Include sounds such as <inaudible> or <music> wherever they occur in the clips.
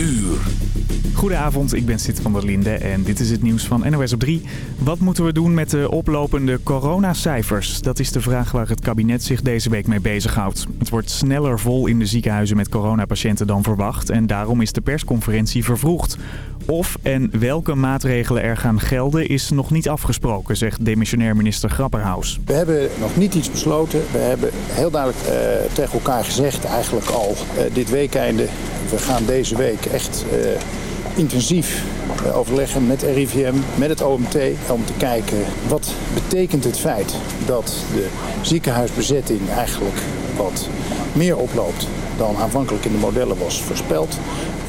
uur. Goedenavond, ik ben Sid van der Linde en dit is het nieuws van NOS op 3. Wat moeten we doen met de oplopende coronacijfers? Dat is de vraag waar het kabinet zich deze week mee bezighoudt. Het wordt sneller vol in de ziekenhuizen met coronapatiënten dan verwacht en daarom is de persconferentie vervroegd. Of en welke maatregelen er gaan gelden is nog niet afgesproken, zegt demissionair minister Grapperhaus. We hebben nog niet iets besloten. We hebben heel duidelijk uh, tegen elkaar gezegd, eigenlijk al uh, dit weekeinde. We gaan deze week echt uh, intensief overleggen met RIVM, met het OMT... om te kijken wat betekent het feit dat de ziekenhuisbezetting eigenlijk wat meer oploopt dan aanvankelijk in de modellen was voorspeld.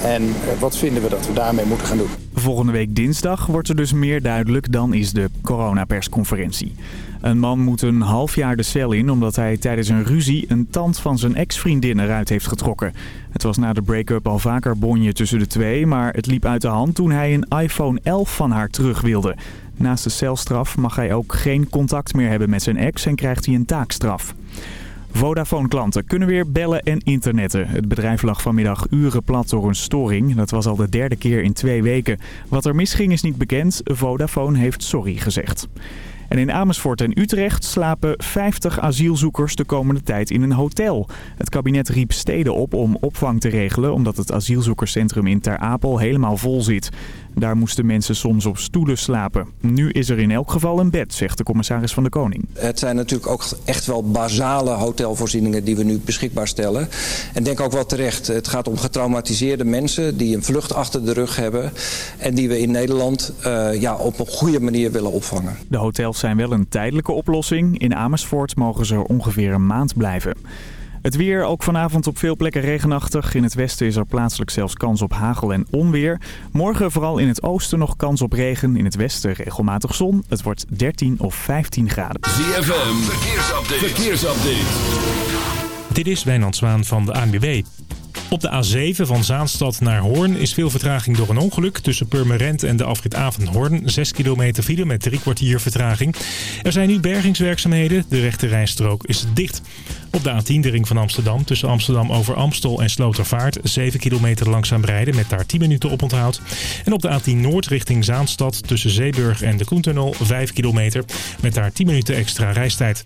En wat vinden we dat we daarmee moeten gaan doen? Volgende week dinsdag wordt er dus meer duidelijk. Dan is de coronapersconferentie. Een man moet een half jaar de cel in omdat hij tijdens een ruzie een tand van zijn ex-vriendin eruit heeft getrokken. Het was na de break-up al vaker bonje tussen de twee, maar het liep uit de hand toen hij een iPhone 11 van haar terug wilde. Naast de celstraf mag hij ook geen contact meer hebben met zijn ex en krijgt hij een taakstraf. Vodafone-klanten kunnen weer bellen en internetten. Het bedrijf lag vanmiddag uren plat door een storing. Dat was al de derde keer in twee weken. Wat er misging is niet bekend. Vodafone heeft sorry gezegd. En in Amersfoort en Utrecht slapen 50 asielzoekers de komende tijd in een hotel. Het kabinet riep steden op om opvang te regelen omdat het asielzoekerscentrum in Ter Apel helemaal vol zit. Daar moesten mensen soms op stoelen slapen. Nu is er in elk geval een bed, zegt de commissaris van de Koning. Het zijn natuurlijk ook echt wel basale hotelvoorzieningen die we nu beschikbaar stellen. En denk ook wel terecht, het gaat om getraumatiseerde mensen die een vlucht achter de rug hebben. En die we in Nederland uh, ja, op een goede manier willen opvangen. De hotels zijn wel een tijdelijke oplossing. In Amersfoort mogen ze er ongeveer een maand blijven. Het weer ook vanavond op veel plekken regenachtig. In het westen is er plaatselijk zelfs kans op hagel en onweer. Morgen vooral in het oosten nog kans op regen. In het westen regelmatig zon. Het wordt 13 of 15 graden. ZFM, verkeersupdate. verkeersupdate. Dit is Wijnand Zwaan van de ANWB. Op de A7 van Zaanstad naar Hoorn is veel vertraging door een ongeluk. Tussen Purmerend en de afrit Hoorn. 6 kilometer file met drie kwartier vertraging. Er zijn nu bergingswerkzaamheden. De rechte rijstrook is dicht. Op de A10 de ring van Amsterdam. Tussen Amsterdam over Amstel en Slotervaart. 7 kilometer langzaam rijden met daar 10 minuten op onthoud. En op de A10 Noord richting Zaanstad. Tussen Zeeburg en de Koentunnel 5 kilometer. Met daar 10 minuten extra reistijd.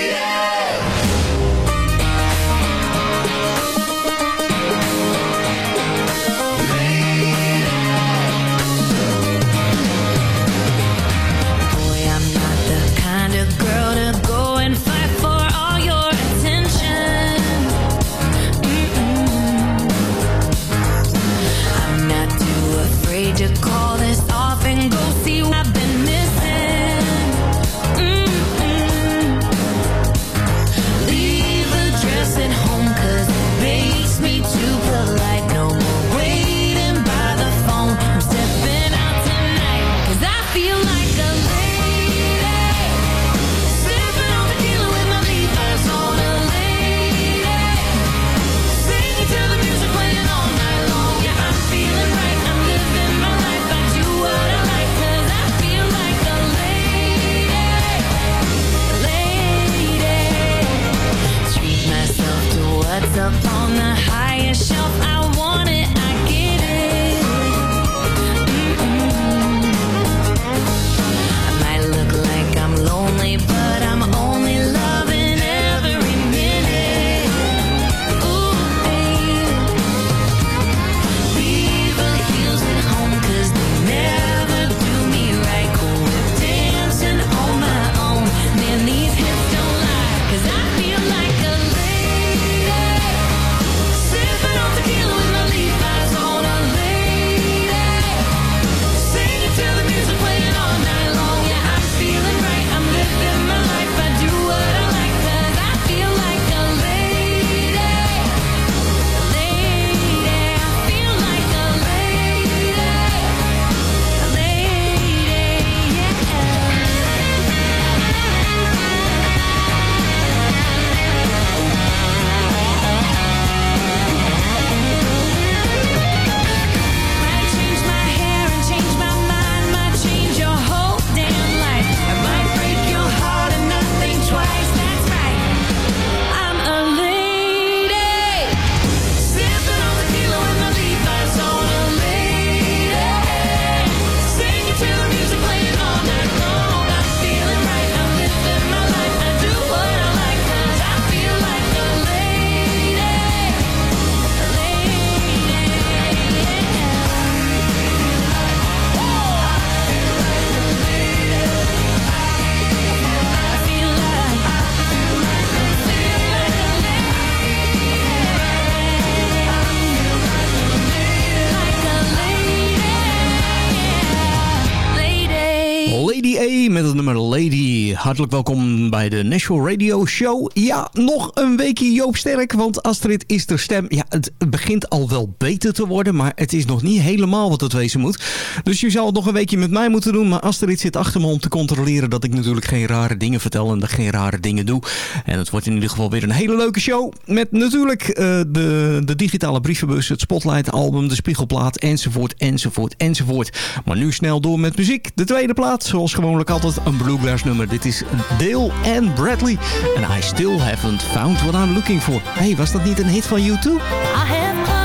Hartelijk welkom de National Radio Show. Ja, nog een weekje Joop Sterk, want Astrid is de stem. Ja, het begint al wel beter te worden, maar het is nog niet helemaal wat het wezen moet. Dus je zal nog een weekje met mij moeten doen, maar Astrid zit achter me om te controleren dat ik natuurlijk geen rare dingen vertel en dat ik geen rare dingen doe. En het wordt in ieder geval weer een hele leuke show met natuurlijk eh, de, de digitale brievenbus, het Spotlight album, de Spiegelplaat enzovoort, enzovoort, enzovoort. Maar nu snel door met muziek. De tweede plaat, zoals gewoonlijk altijd, een Bluegrass nummer. Dit is deel Ann Bradley. and I Still Haven't Found What I'm Looking For. hey, was dat niet een hit van U2? I have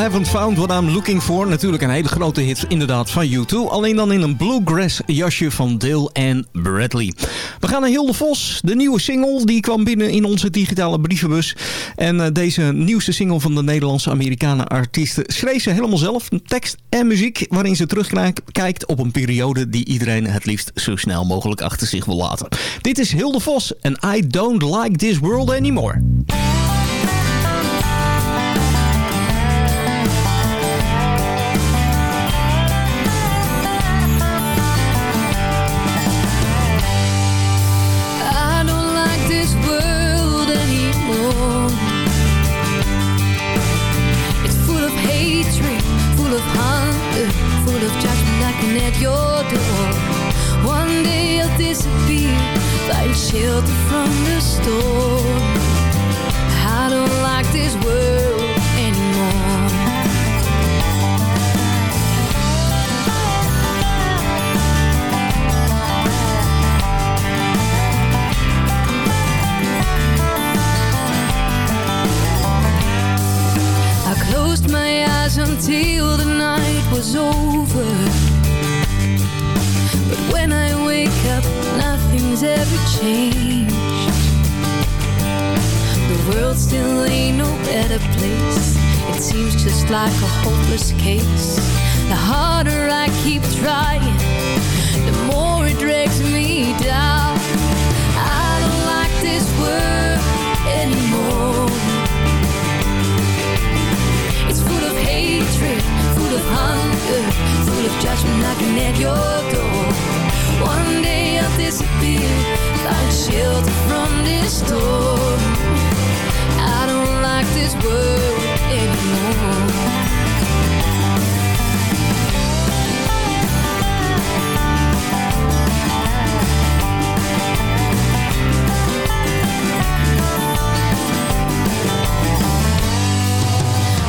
Haven't Found What I'm Looking For. Natuurlijk een hele grote hit inderdaad van U2. Alleen dan in een bluegrass jasje van Dale en Bradley. We gaan naar Hilde Vos. De nieuwe single die kwam binnen in onze digitale brievenbus. En eh, deze nieuwste single van de Nederlandse Amerikanen artiesten schreef ze helemaal zelf. Tekst en muziek waarin ze terugkijkt op een periode die iedereen het liefst zo snel mogelijk achter zich wil laten. Dit is Hilde Vos en I Don't Like This World Anymore. Shelter from the storm. I don't like this world anymore. I closed my eyes until the night was over. But when I wake up, nothing's ever changed. The world still ain't no better place. It seems just like a hopeless case. The harder I keep trying, the more it drags me down. I don't like this world anymore. It's full of hatred, full of hunger, full of judgment knocking at your door. One day I'll disappear, shelter from this storm. I don't like this world anymore.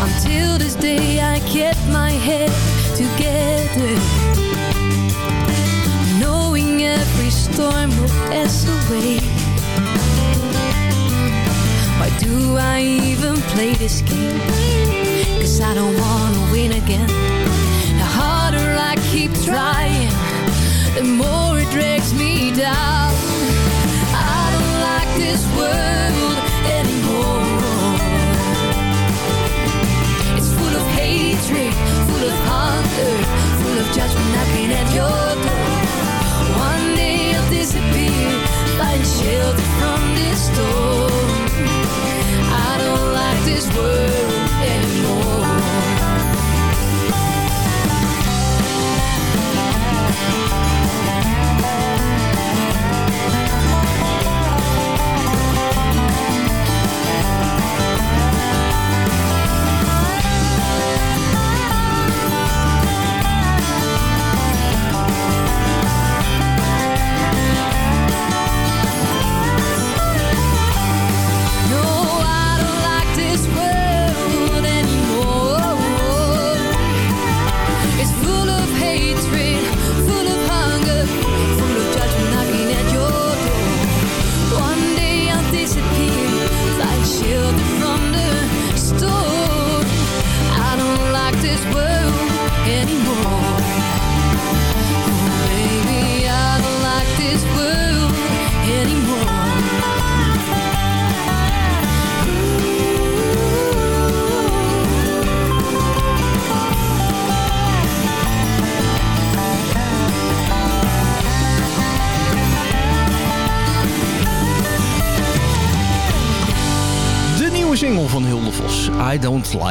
Until this day I kept my head together storm will pass away. Why do I even play this game? Cause I don't wanna win again. The harder I keep trying The more it drags me down. I don't like this world anymore. It's full of hatred, full of hunger, full of judgment. Knocking at your door. Find shelter from this storm. I don't like this world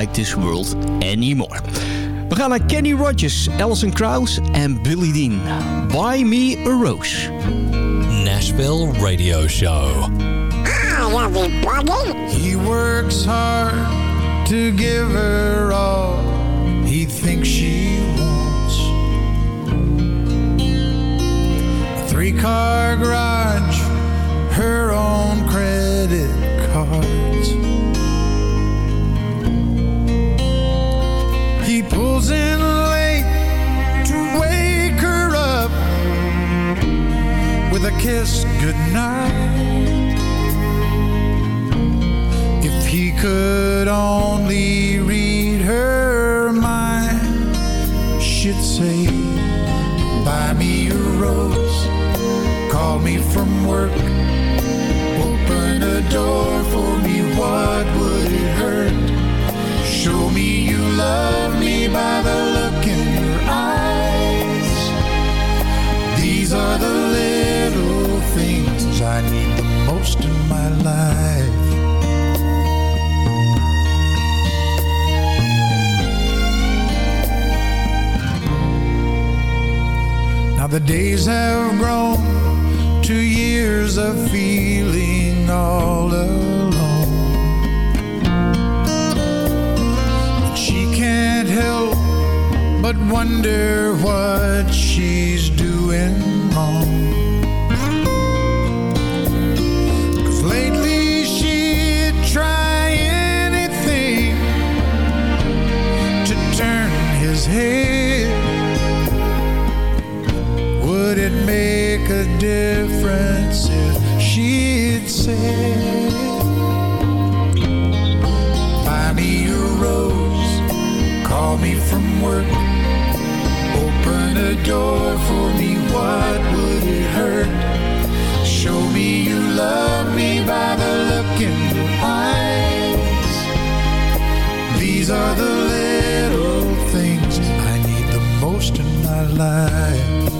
Like This World Anymore. We gaan naar Kenny Rogers, Alison Krauss en Billy Dean. Buy Me a Rose. Nashville Radio Show. He works hard to give her all he thinks she wants. A three car garage, her own credit cards. Kiss goodnight. The days have grown to years of feeling all alone. But she can't help but wonder what she's doing difference if she'd say, Buy me a rose, call me from work, open a door for me, what would it hurt? Show me you love me by the look in your eyes. These are the little things I need the most in my life.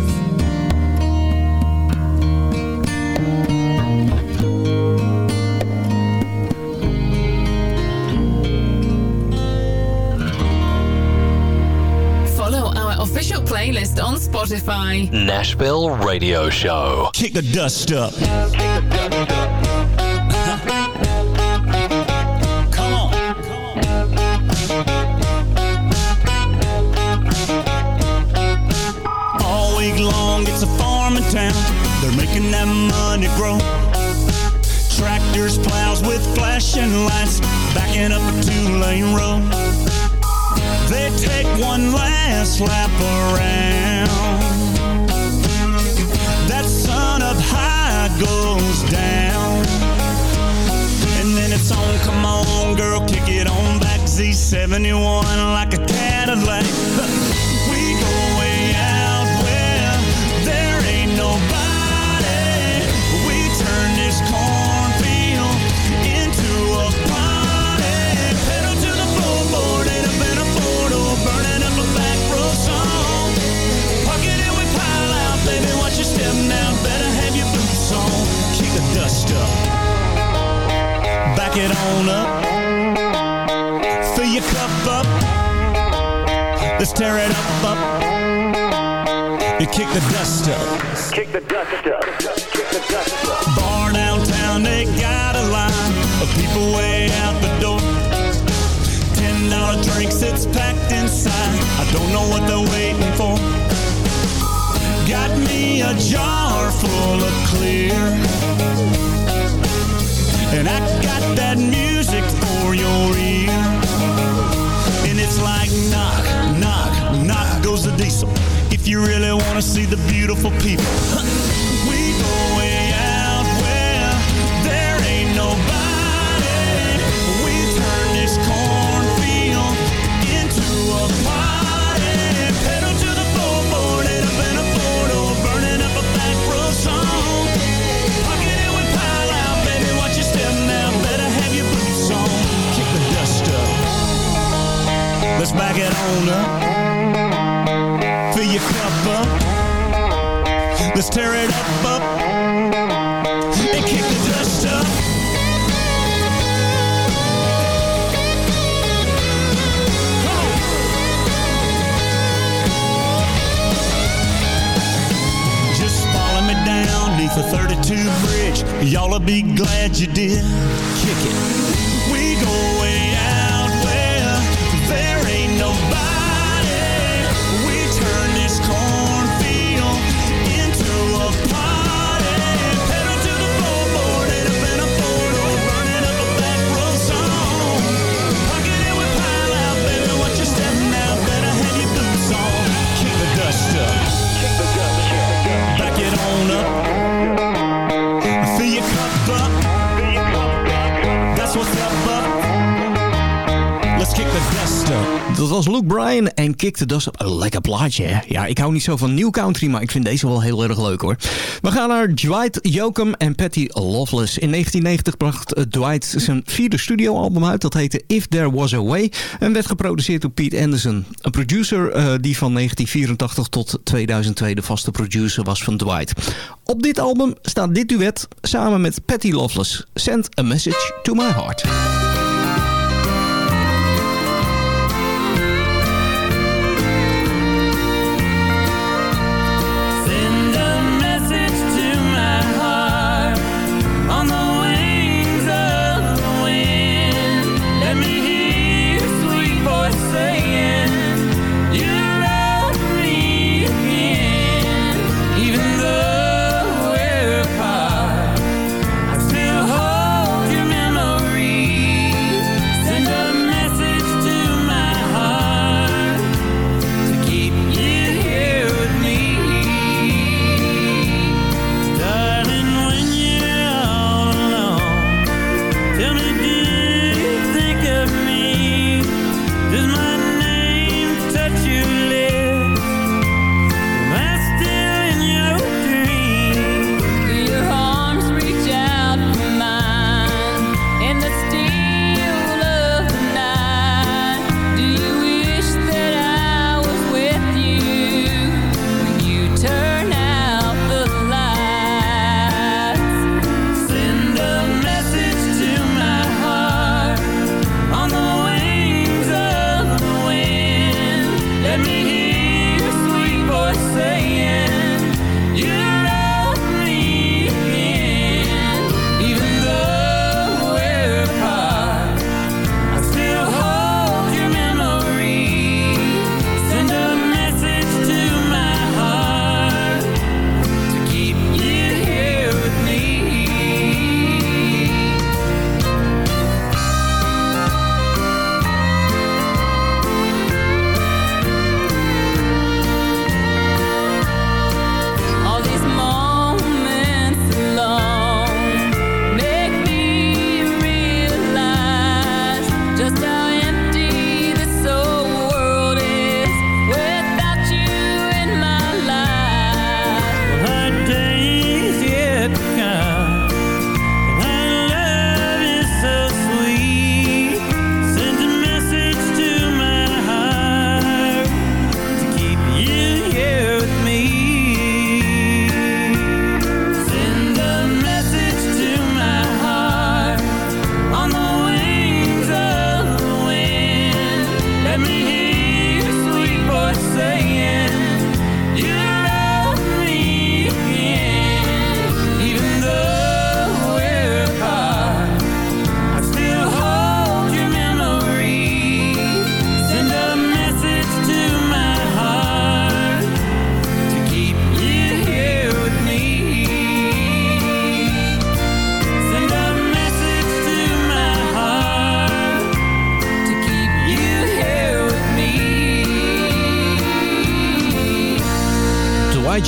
Playlist on Spotify. Nashville Radio Show. Kick the dust up. All week long, it's a farming town. They're making that money grow. Tractors, plows with flashing lights, backing up a two-lane road. They take one last lap around. That sun up high goes down. And then it's on, come on, girl, kick it on back. Z71 like a Cadillac. <laughs> kikte dus op. Een lekker plaatje. Ja, ik hou niet zo van New Country, maar ik vind deze wel heel erg leuk, hoor. We gaan naar Dwight Yoakam en Patty Loveless. In 1990 bracht eh, Dwight zijn vierde studioalbum uit. Dat heette If There Was A Way. En werd geproduceerd door Pete Anderson. Een producer eh, die van 1984 tot 2002 de vaste producer was van Dwight. Op dit album staat dit duet samen met Patty Loveless. Send a Message to My Heart.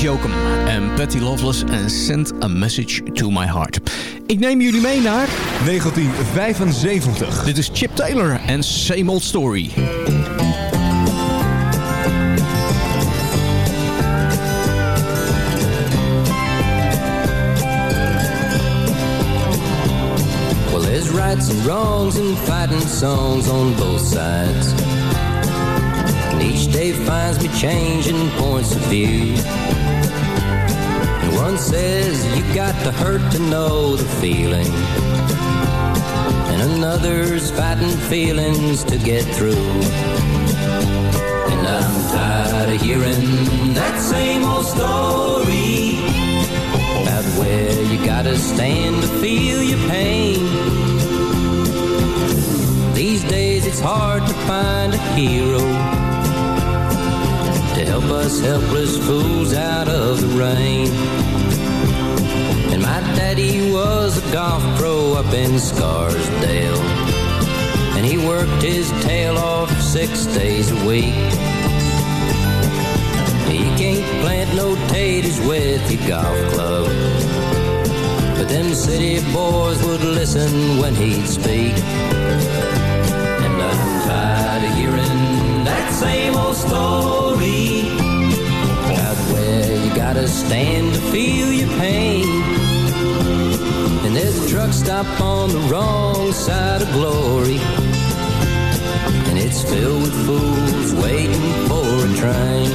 Jokem Jokum en Patty Loveless en Send a Message to My Heart. Ik neem jullie mee naar... 1975. Dit is Chip Taylor en Same Old Story. Well, there's rights and wrongs and fighting songs on both sides. And each day finds me changing points of view. And says you got to hurt to know the feeling. And another's fighting feelings to get through. And I'm tired of hearing that same old story about where you gotta stand to feel your pain. These days it's hard to find a hero to help us helpless fools out of the rain. Daddy was a golf pro up in Scarsdale. And he worked his tail off six days a week. He can't plant no taters with your golf club. But them city boys would listen when he'd speak. And I'm tired of hearing that same old story about where you gotta stand to feel your pain. Stop on the wrong side of glory. And it's filled with fools waiting for a train.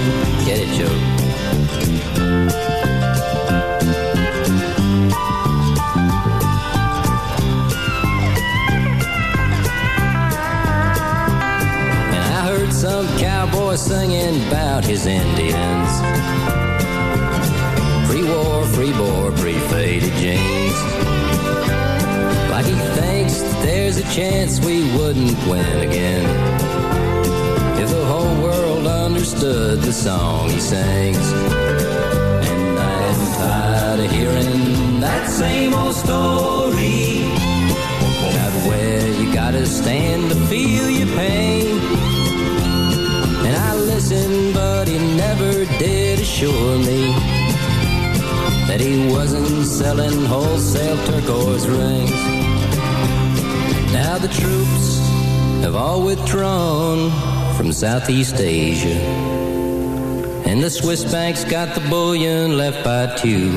Get it, Joe? And I heard some cowboy singing about his Indians. Pre-war, free bore, pre-faded jeans. Like he thinks that there's a chance we wouldn't win again. If the whole world understood the song he sings. And I'm tired of hearing that same old story. About where you gotta stand to feel your pain. And I listened, but he never did assure me that he wasn't selling wholesale turquoise rings. Now the troops have all withdrawn from Southeast Asia. And the Swiss banks got the bullion left by two.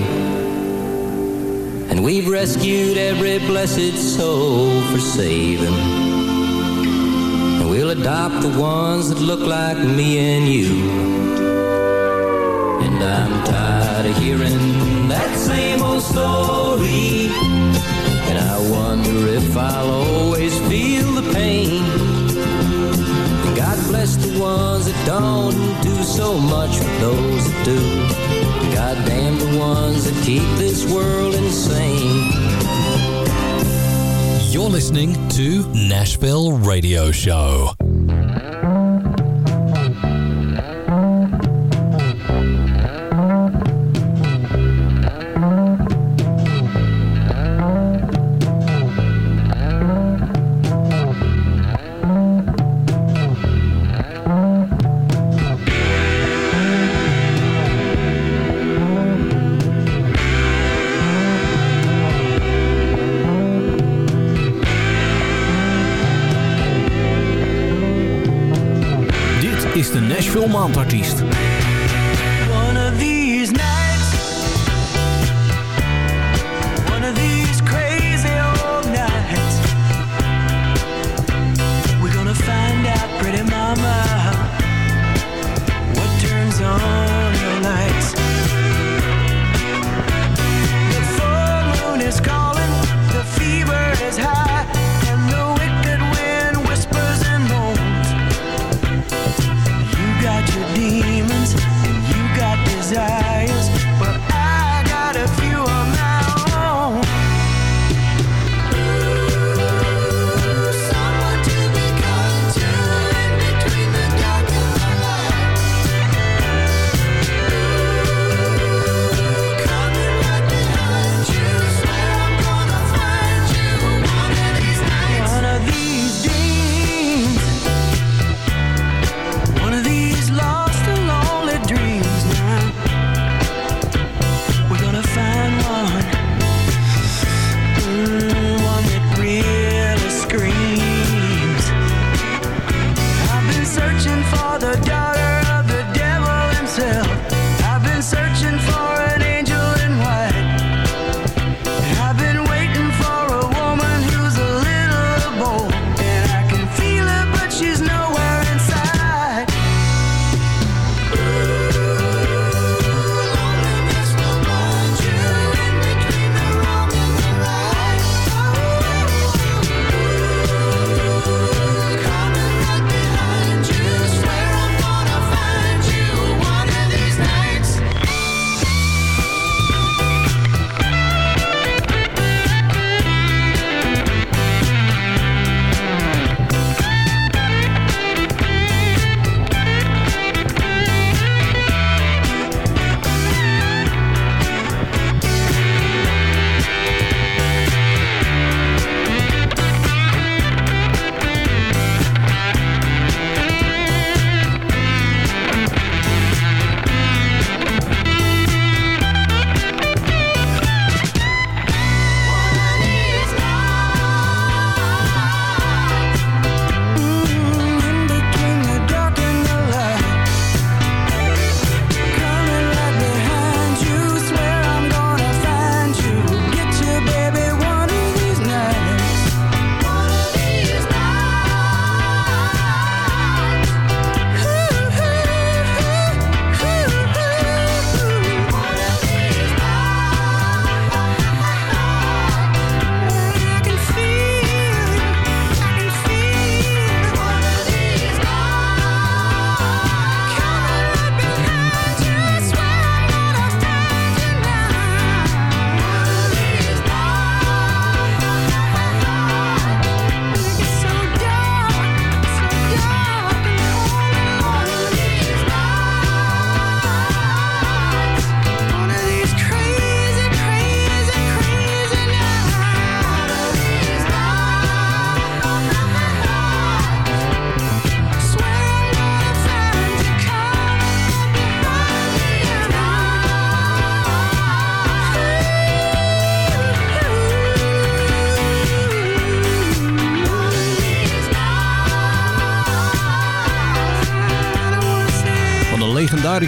And we've rescued every blessed soul for saving. And we'll adopt the ones that look like me and you. And I'm tired of hearing that same old story. Wonder if I'll always feel the pain. God bless the ones that don't do so much for those that do. God damn the ones that keep this world insane. You're listening to Nashville Radio Show. Maandartiest.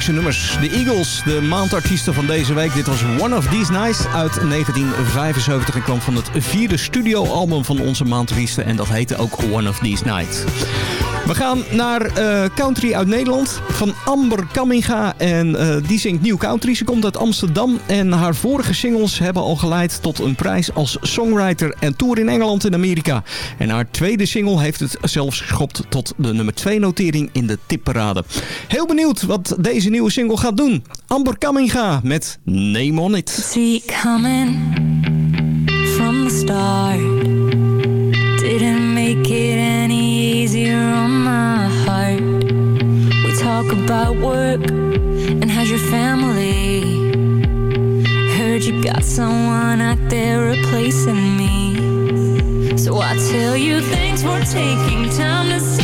De Eagles, de maandartiesten van deze week. Dit was One of These Nights uit 1975 en kwam van het vierde studioalbum van onze maandartiesten. En dat heette ook One of These Nights. We gaan naar eh, country uit Nederland van Amber Kamminga. En eh, die zingt nieuw country. Ze komt uit Amsterdam. En haar vorige singles hebben al geleid tot een prijs als songwriter en tour in Engeland en Amerika. En haar tweede single heeft het zelfs geschopt tot de nummer 2 notering in de tipparade. Heel benieuwd wat deze nieuwe single gaat doen. Amber Kamminga met Name On It. See coming from the start. About work and how's your family. Heard you got someone out there replacing me. So I tell you thanks for taking time to see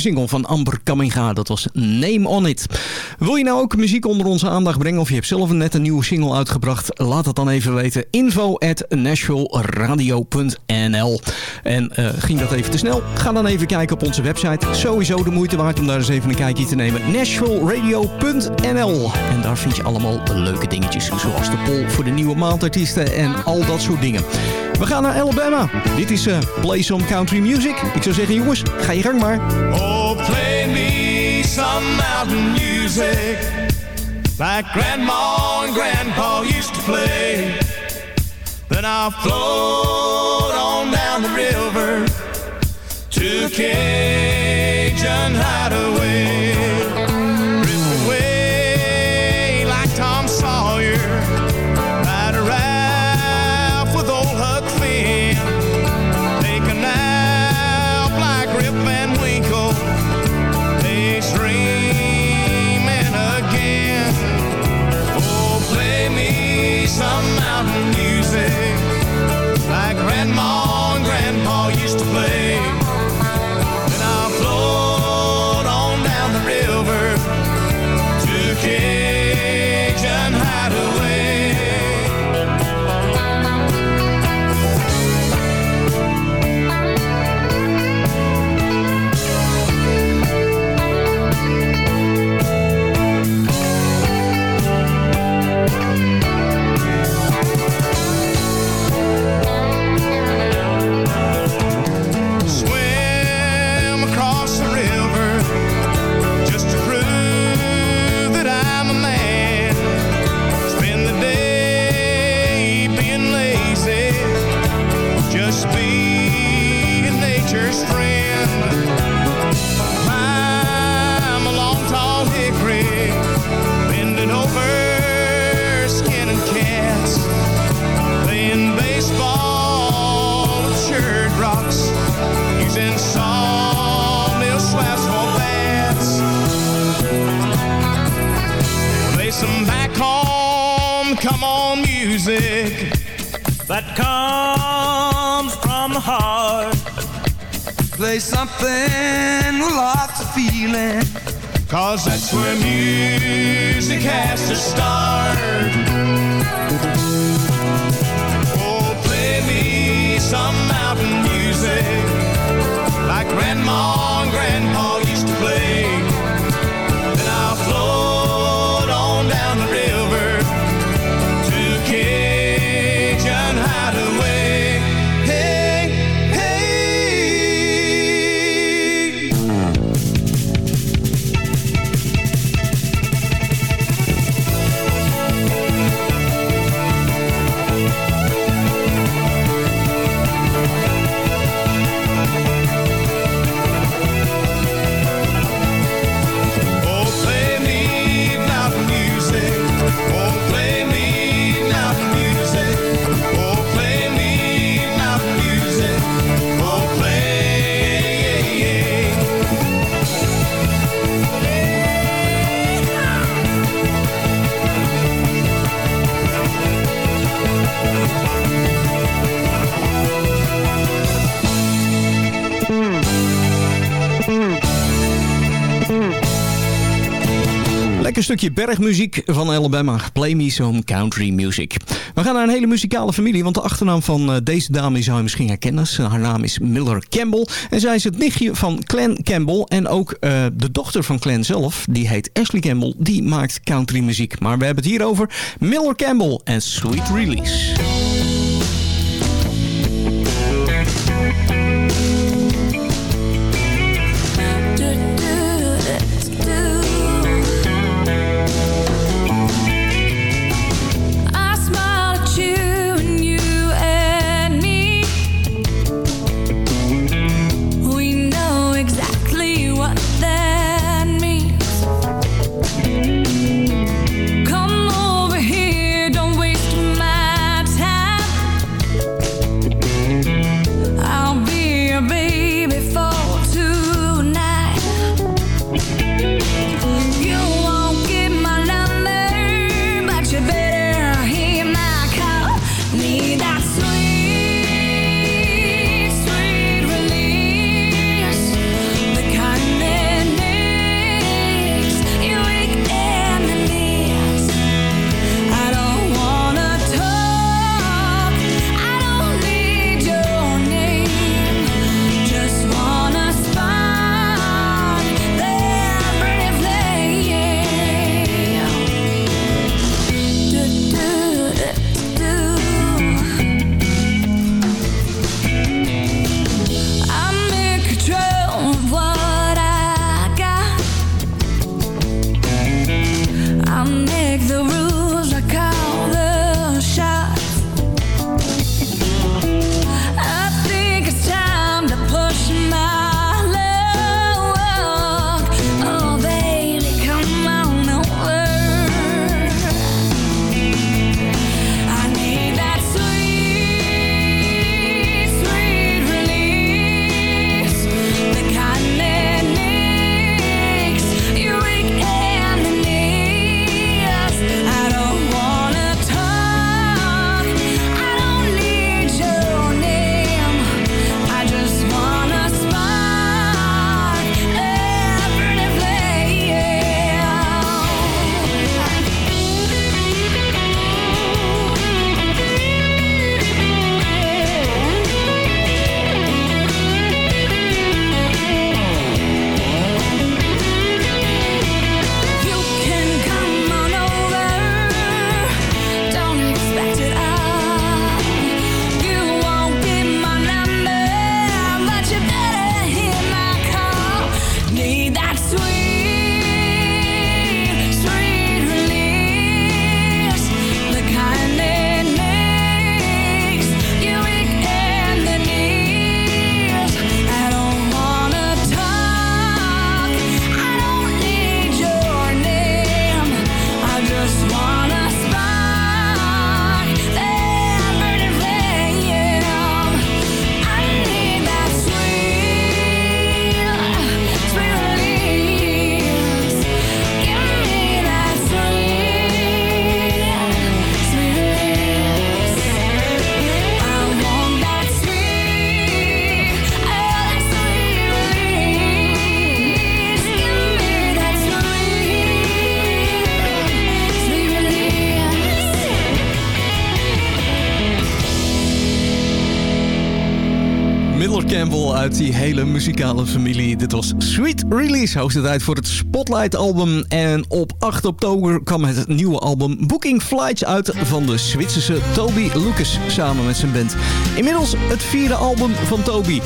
single van Amber Kamminga, dat was Name On It. Wil je nou ook muziek onder onze aandacht brengen of je hebt zelf net een nieuwe single uitgebracht? Laat het dan even weten. Info at En eh, ging dat even te snel? Ga dan even kijken op onze website. Sowieso de moeite waard om daar eens even een kijkje te nemen. nashvilleradio.nl En daar vind je allemaal leuke dingetjes. Zoals de poll voor de nieuwe maandartiesten en al dat soort dingen. We gaan naar Alabama. Dit is eh, Play Some Country Music. Ik zou zeggen jongens, ga je gang maar. Oh, play me some mountain music like Grandma and Grandpa used to play. Then I'll float on down the river to Cajun hideaway. Stukje bergmuziek van Alabama. Play me some country music. We gaan naar een hele muzikale familie, want de achternaam van eh, deze dame zou je misschien herkennen. Haar naam is Miller Campbell. En zij is het nichtje van Clan Campbell. En ook eh, de dochter van Clan zelf, die heet Ashley Campbell, die maakt country muziek. Maar we hebben het hier over Miller Campbell en Sweet Release. Muzikale familie. Dit was Sweet Release, hoogste tijd voor het Spotlight-album. En op 8 oktober kwam het nieuwe album Booking Flights uit van de Zwitserse Toby Lucas samen met zijn band. Inmiddels het vierde album van Toby.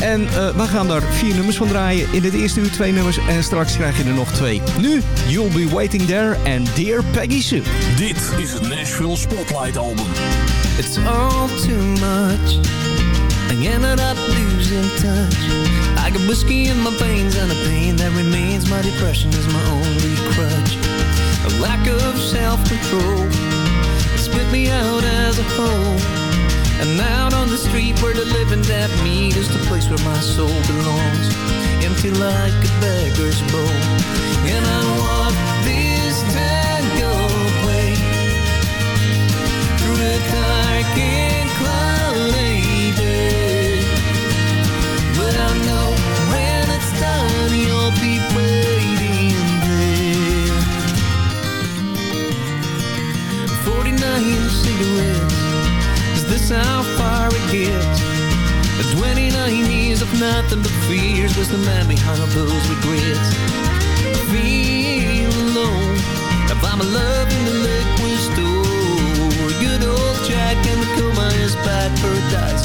En eh, we gaan daar vier nummers van draaien. In het eerste uur twee nummers en straks krijg je er nog twee. Nu, You'll Be Waiting There en Dear Peggy Sue. Dit is het Nashville Spotlight album. It's all too much. I ended up losing touch. I got whiskey in my veins and the pain that remains. My depression is my only crutch. A lack of self-control spit me out as a whole. And out on the street where the living that meet is the place where my soul belongs. Empty like a beggar's bowl. And I walk this tango way through the dark and cloudy nothing but fears was the man behind those regrets. I feel alone, I find my love in the liquid store. Good old Jack and the coma is back, paradise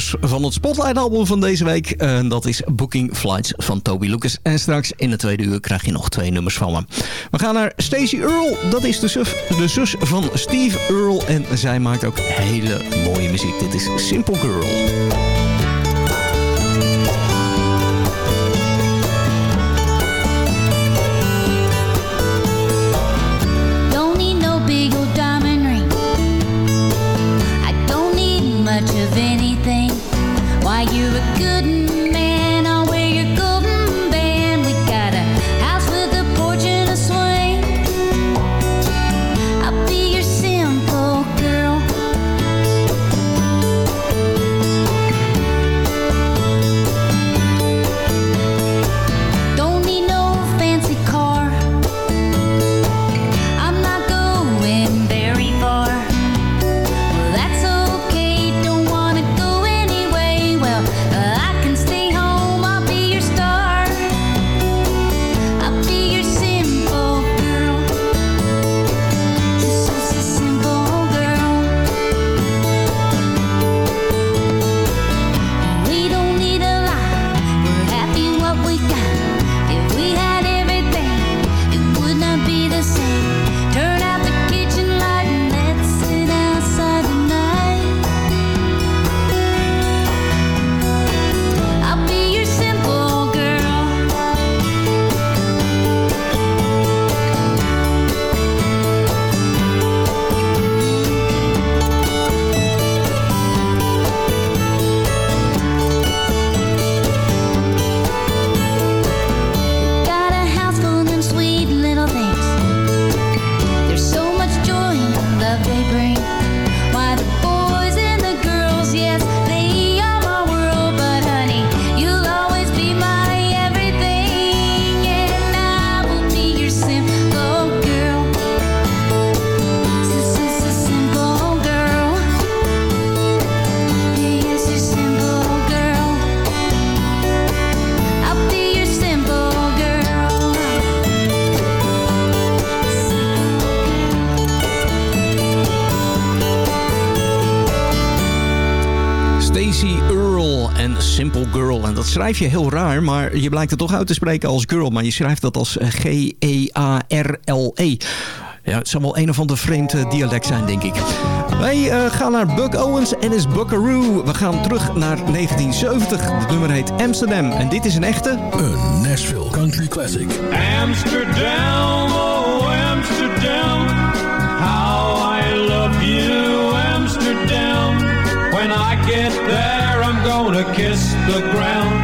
van het Spotlight-album van deze week. En dat is Booking Flights van Toby Lucas. En straks in de tweede uur krijg je nog twee nummers van me. We gaan naar Stacey Earl. Dat is de, de zus van Steve Earl. En zij maakt ook hele mooie muziek. Dit is Simple Girl. Schrijf je heel raar, maar je blijkt het toch uit te spreken als girl. Maar je schrijft dat als eh, G-E-A-R-L-E. Ja, het zal wel een of ander vreemd eh, dialect zijn, denk ik. Wij eh, gaan naar Buck Owens en is Buckaroo. We gaan terug naar 1970. Het nummer heet Amsterdam. En dit is een echte... Een Nashville Country Classic. Amsterdam, oh Amsterdam, how I love you, Amsterdam. When I get there, I'm gonna kiss the ground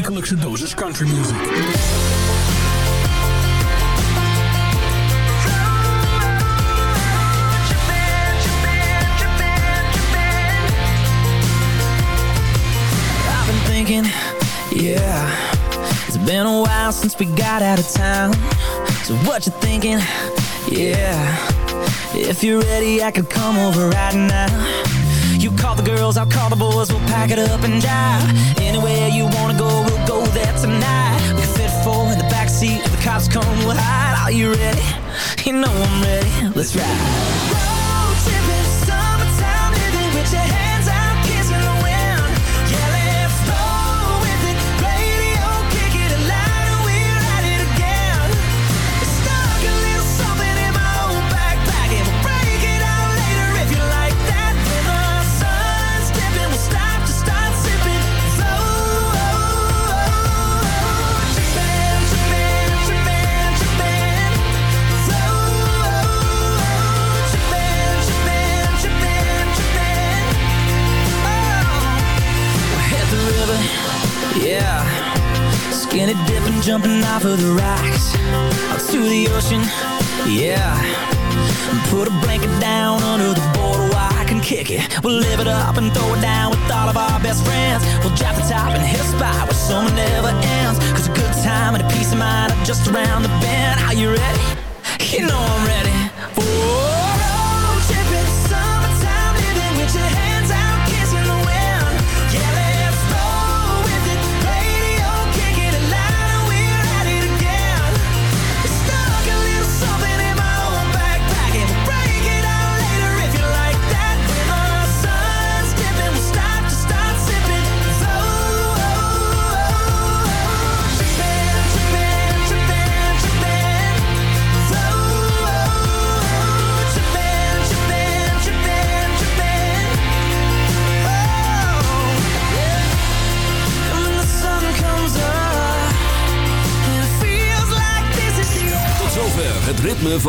wekelijkse dosis country music. Thinking, yeah, it's been a while since we got out of town. So what you thinking? Yeah, if you're ready, I could come over right now. You call the girls, I'll call the boys We'll pack it up and drive Anywhere you wanna go, we'll go there tonight. We can fit four in the backseat If the cops come, we'll hide. Are you ready? You know I'm ready. Let's ride. Road tripping. the rest